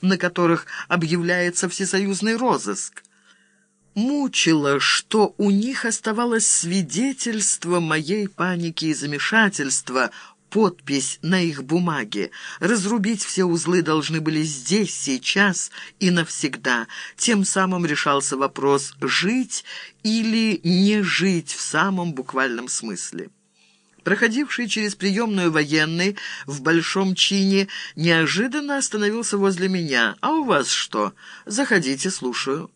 на которых объявляется всесоюзный розыск. Мучило, что у них оставалось свидетельство моей паники и замешательства, подпись на их бумаге. Разрубить все узлы должны были здесь, сейчас и навсегда. Тем самым решался вопрос, жить или не жить в самом буквальном смысле. Проходивший через приемную военный в большом чине неожиданно остановился возле меня. «А у вас что? Заходите, слушаю».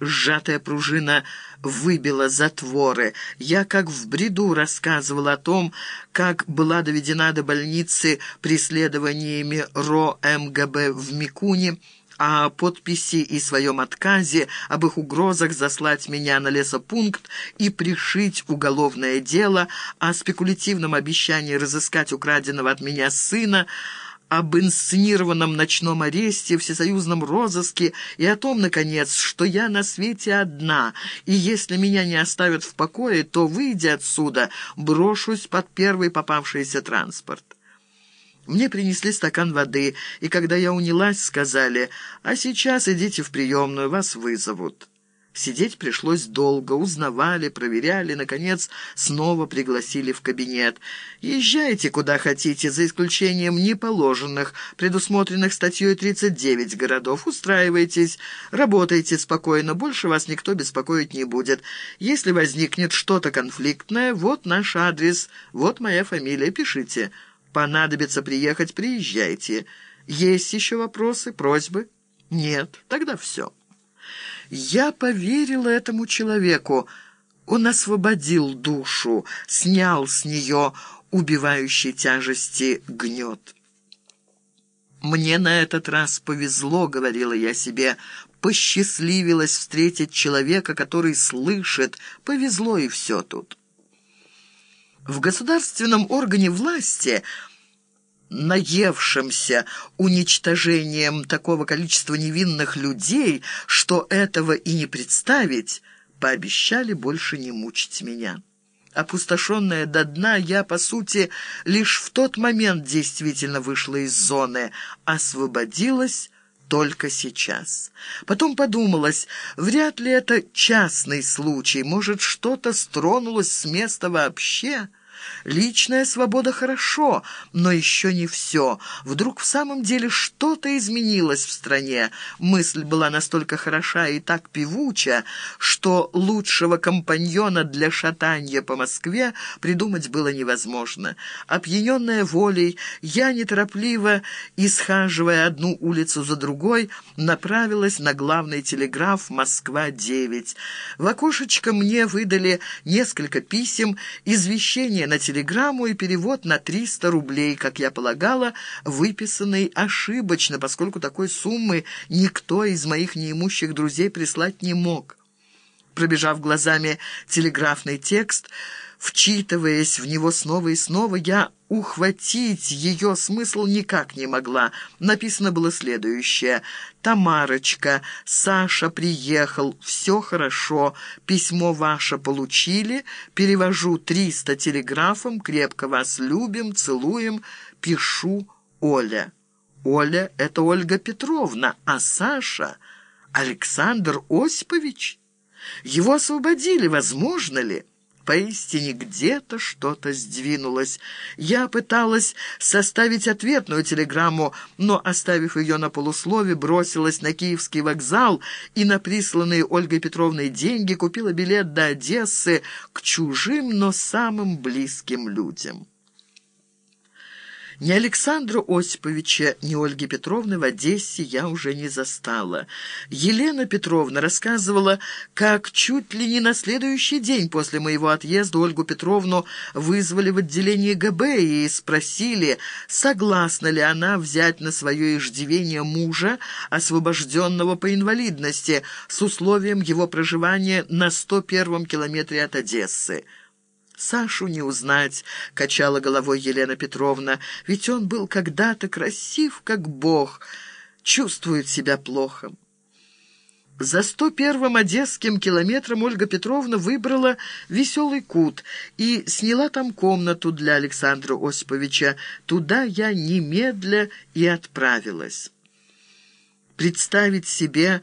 Сжатая пружина выбила затворы. Я как в бреду рассказывал о том, как была доведена до больницы преследованиями РО МГБ в Микуне, о подписи и своем отказе, об их угрозах заслать меня на лесопункт и пришить уголовное дело, о спекулятивном обещании разыскать украденного от меня сына, об инсценированном ночном аресте, всесоюзном розыске и о том, наконец, что я на свете одна, и если меня не оставят в покое, то, выйдя отсюда, брошусь под первый попавшийся транспорт. Мне принесли стакан воды, и когда я унялась, сказали, «А сейчас идите в приемную, вас вызовут». Сидеть пришлось долго, узнавали, проверяли, наконец, снова пригласили в кабинет. «Езжайте куда хотите, за исключением неположенных, предусмотренных статьей 39 городов. Устраивайтесь, работайте спокойно, больше вас никто беспокоить не будет. Если возникнет что-то конфликтное, вот наш адрес, вот моя фамилия, пишите». Понадобится приехать, приезжайте. Есть еще вопросы, просьбы? Нет, тогда все. Я поверила этому человеку. Он освободил душу, снял с нее убивающей тяжести гнет. «Мне на этот раз повезло», — говорила я себе, — «посчастливилось встретить человека, который слышит. Повезло и все тут». В государственном органе власти, наевшемся уничтожением такого количества невинных людей, что этого и не представить, пообещали больше не мучить меня. Опустошенная до дна, я, по сути, лишь в тот момент действительно вышла из зоны, освободилась только сейчас. Потом подумалось, вряд ли это частный случай, может, что-то стронулось с места вообще... Личная свобода хорошо, но еще не все. Вдруг в самом деле что-то изменилось в стране. Мысль была настолько хороша и так певуча, что лучшего компаньона для шатанья по Москве придумать было невозможно. Опьяненная волей, я неторопливо, исхаживая одну улицу за другой, направилась на главный телеграф «Москва-9». В окошечко мне выдали несколько писем, извещения на телеграмму и перевод на 300 рублей, как я полагала, выписанный ошибочно, поскольку такой суммы никто из моих неимущих друзей прислать не мог. Пробежав глазами телеграфный текст, Вчитываясь в него снова и снова, я ухватить ее смысл никак не могла. Написано было следующее. «Тамарочка, Саша приехал, все хорошо, письмо ваше получили, перевожу триста телеграфом, крепко вас любим, целуем, пишу Оля». Оля — это Ольга Петровна, а Саша — Александр Осипович. Его освободили, возможно ли?» Поистине где-то что-то сдвинулось. Я пыталась составить ответную телеграмму, но, оставив ее на полуслове, бросилась на Киевский вокзал и на присланные Ольгой Петровной деньги купила билет до Одессы к чужим, но самым близким людям. Ни Александра Осиповича, ни Ольги Петровны в Одессе я уже не застала. Елена Петровна рассказывала, как чуть ли не на следующий день после моего отъезда Ольгу Петровну вызвали в отделение ГБ и спросили, согласна ли она взять на свое иждивение мужа, освобожденного по инвалидности, с условием его проживания на 101-м километре от Одессы. «Сашу не узнать», — качала головой Елена Петровна, «ведь он был когда-то красив, как бог, чувствует себя плохо». За сто первым одесским километром Ольга Петровна выбрала веселый кут и сняла там комнату для Александра Осиповича. Туда я немедля и отправилась. представить себе